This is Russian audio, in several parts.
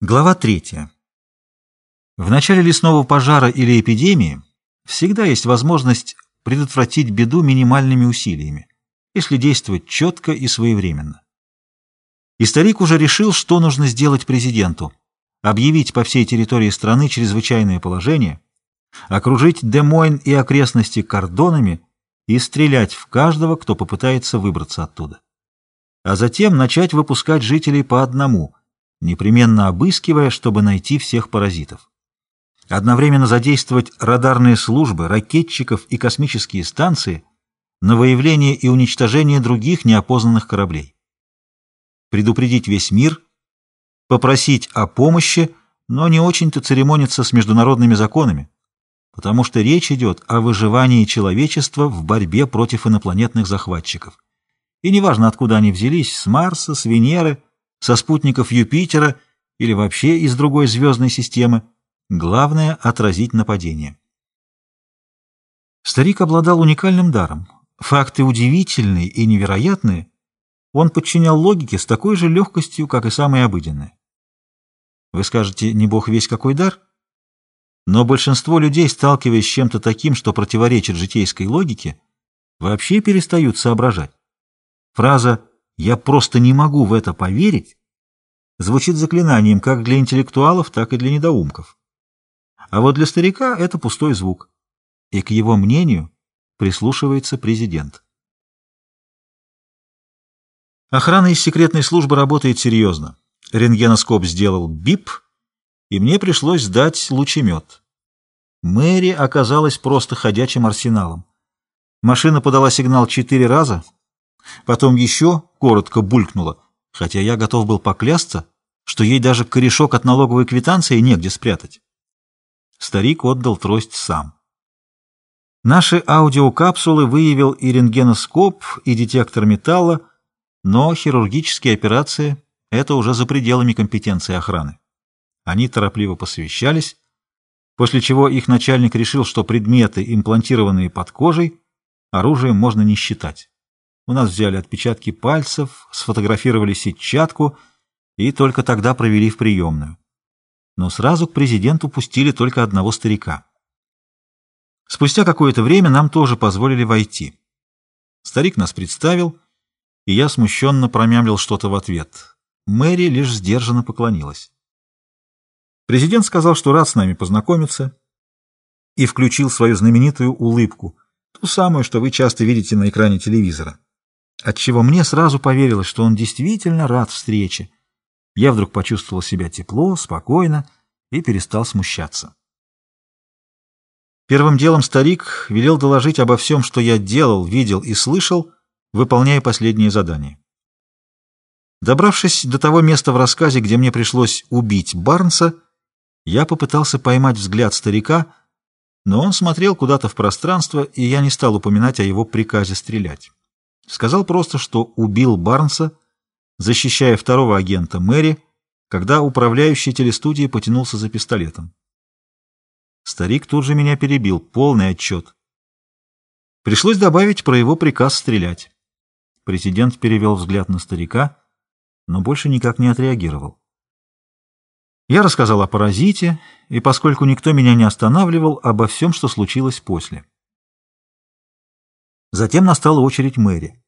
Глава третья. В начале лесного пожара или эпидемии всегда есть возможность предотвратить беду минимальными усилиями, если действовать четко и своевременно. И старик уже решил, что нужно сделать президенту. Объявить по всей территории страны чрезвычайное положение, окружить Демойн и окрестности кордонами и стрелять в каждого, кто попытается выбраться оттуда. А затем начать выпускать жителей по одному – непременно обыскивая, чтобы найти всех паразитов. Одновременно задействовать радарные службы, ракетчиков и космические станции на выявление и уничтожение других неопознанных кораблей. Предупредить весь мир, попросить о помощи, но не очень-то церемониться с международными законами, потому что речь идет о выживании человечества в борьбе против инопланетных захватчиков. И неважно, откуда они взялись, с Марса, с Венеры – со спутников Юпитера или вообще из другой звездной системы. Главное — отразить нападение. Старик обладал уникальным даром. Факты удивительные и невероятные он подчинял логике с такой же легкостью, как и самые обыденные. Вы скажете, не бог весь какой дар? Но большинство людей, сталкиваясь с чем-то таким, что противоречит житейской логике, вообще перестают соображать. Фраза «я просто не могу в это поверить» звучит заклинанием как для интеллектуалов, так и для недоумков. А вот для старика это пустой звук. И к его мнению прислушивается президент. Охрана из секретной службы работает серьезно. Рентгеноскоп сделал бип, и мне пришлось сдать лучемет. Мэри оказалась просто ходячим арсеналом. Машина подала сигнал четыре раза, потом еще коротко булькнула — хотя я готов был поклясться, что ей даже корешок от налоговой квитанции негде спрятать. Старик отдал трость сам. Наши аудиокапсулы выявил и рентгеноскоп, и детектор металла, но хирургические операции — это уже за пределами компетенции охраны. Они торопливо посовещались, после чего их начальник решил, что предметы, имплантированные под кожей, оружием можно не считать. У нас взяли отпечатки пальцев, сфотографировали сетчатку и только тогда провели в приемную. Но сразу к президенту пустили только одного старика. Спустя какое-то время нам тоже позволили войти. Старик нас представил, и я смущенно промямлил что-то в ответ. Мэри лишь сдержанно поклонилась. Президент сказал, что рад с нами познакомиться, и включил свою знаменитую улыбку, ту самую, что вы часто видите на экране телевизора отчего мне сразу поверилось, что он действительно рад встрече. Я вдруг почувствовал себя тепло, спокойно и перестал смущаться. Первым делом старик велел доложить обо всем, что я делал, видел и слышал, выполняя последнее задание. Добравшись до того места в рассказе, где мне пришлось убить Барнса, я попытался поймать взгляд старика, но он смотрел куда-то в пространство, и я не стал упоминать о его приказе стрелять. Сказал просто, что убил Барнса, защищая второго агента Мэри, когда управляющий телестудии потянулся за пистолетом. Старик тут же меня перебил, полный отчет. Пришлось добавить про его приказ стрелять. Президент перевел взгляд на старика, но больше никак не отреагировал. Я рассказал о паразите, и поскольку никто меня не останавливал, обо всем, что случилось после. Затем настала очередь Мэри.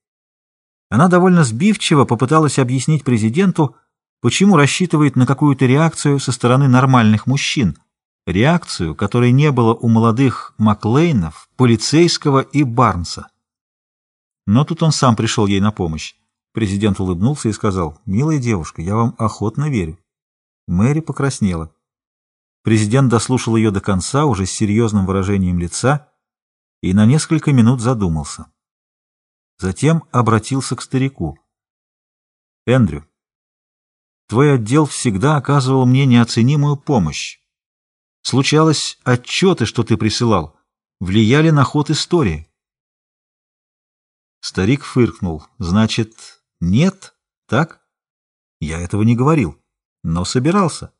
Она довольно сбивчиво попыталась объяснить президенту, почему рассчитывает на какую-то реакцию со стороны нормальных мужчин, реакцию, которой не было у молодых Маклейнов, полицейского и Барнса. Но тут он сам пришел ей на помощь. Президент улыбнулся и сказал, «Милая девушка, я вам охотно верю». Мэри покраснела. Президент дослушал ее до конца уже с серьезным выражением лица и на несколько минут задумался. Затем обратился к старику. «Эндрю, твой отдел всегда оказывал мне неоценимую помощь. Случалось, отчеты, что ты присылал, влияли на ход истории». Старик фыркнул. «Значит, нет, так?» «Я этого не говорил, но собирался».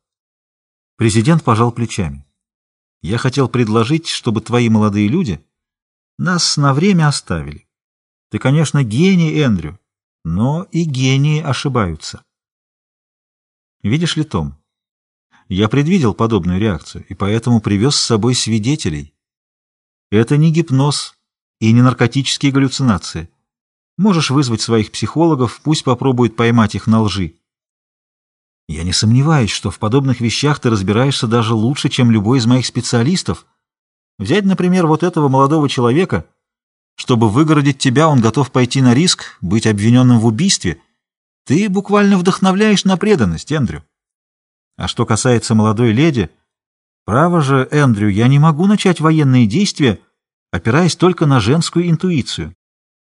Президент пожал плечами. «Я хотел предложить, чтобы твои молодые люди...» Нас на время оставили. Ты, конечно, гений, Эндрю, но и гении ошибаются. Видишь ли, Том, Я предвидел подобную реакцию и поэтому привез с собой свидетелей. Это не гипноз и не наркотические галлюцинации. Можешь вызвать своих психологов, пусть попробуют поймать их на лжи. Я не сомневаюсь, что в подобных вещах ты разбираешься даже лучше, чем любой из моих специалистов. Взять, например, вот этого молодого человека. Чтобы выгородить тебя, он готов пойти на риск, быть обвиненным в убийстве. Ты буквально вдохновляешь на преданность, Эндрю. А что касается молодой леди, право же, Эндрю, я не могу начать военные действия, опираясь только на женскую интуицию.